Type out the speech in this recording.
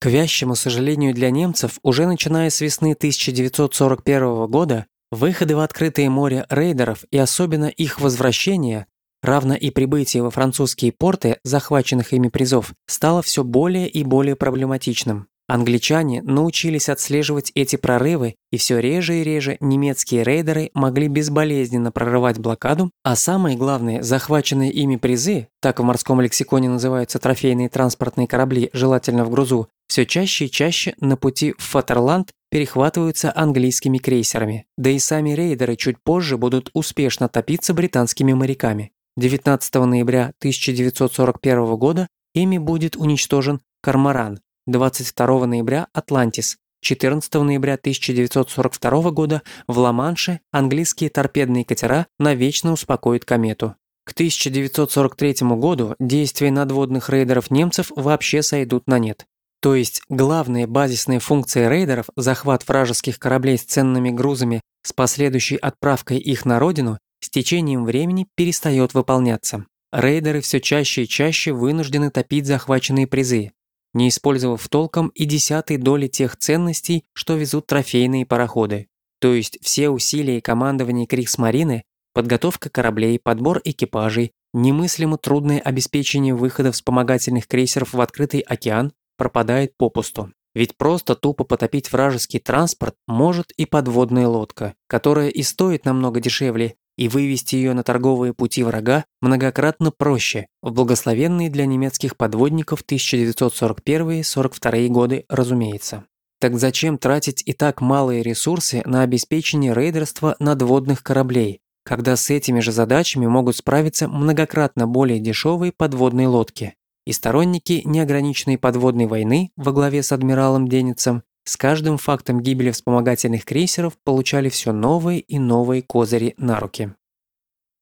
К вящему сожалению для немцев, уже начиная с весны 1941 года, выходы в открытое море рейдеров и особенно их возвращение, равно и прибытие во французские порты захваченных ими призов, стало все более и более проблематичным. Англичане научились отслеживать эти прорывы, и все реже и реже немецкие рейдеры могли безболезненно прорывать блокаду, а самое главное, захваченные ими призы, так в морском лексиконе называются трофейные транспортные корабли, желательно в грузу, все чаще и чаще на пути в Фатерланд перехватываются английскими крейсерами. Да и сами рейдеры чуть позже будут успешно топиться британскими моряками. 19 ноября 1941 года ими будет уничтожен «Кармаран», 22 ноября Атлантис, 14 ноября 1942 года в Ла-Манше английские торпедные катера навечно успокоят комету. К 1943 году действия надводных рейдеров немцев вообще сойдут на нет. То есть главная базисная функция рейдеров – захват вражеских кораблей с ценными грузами с последующей отправкой их на родину с течением времени перестает выполняться. Рейдеры все чаще и чаще вынуждены топить захваченные призы, не использовав толком и десятой доли тех ценностей, что везут трофейные пароходы. То есть все усилия командования Криксмарины, подготовка кораблей, подбор экипажей, немыслимо трудное обеспечение выхода вспомогательных крейсеров в открытый океан пропадает попусту. Ведь просто тупо потопить вражеский транспорт может и подводная лодка, которая и стоит намного дешевле, и вывести ее на торговые пути врага многократно проще, в благословенные для немецких подводников 1941-42 годы, разумеется. Так зачем тратить и так малые ресурсы на обеспечение рейдерства надводных кораблей, когда с этими же задачами могут справиться многократно более дешевые подводные лодки? И сторонники неограниченной подводной войны во главе с адмиралом Деницем с каждым фактом гибели вспомогательных крейсеров получали все новые и новые козыри на руки.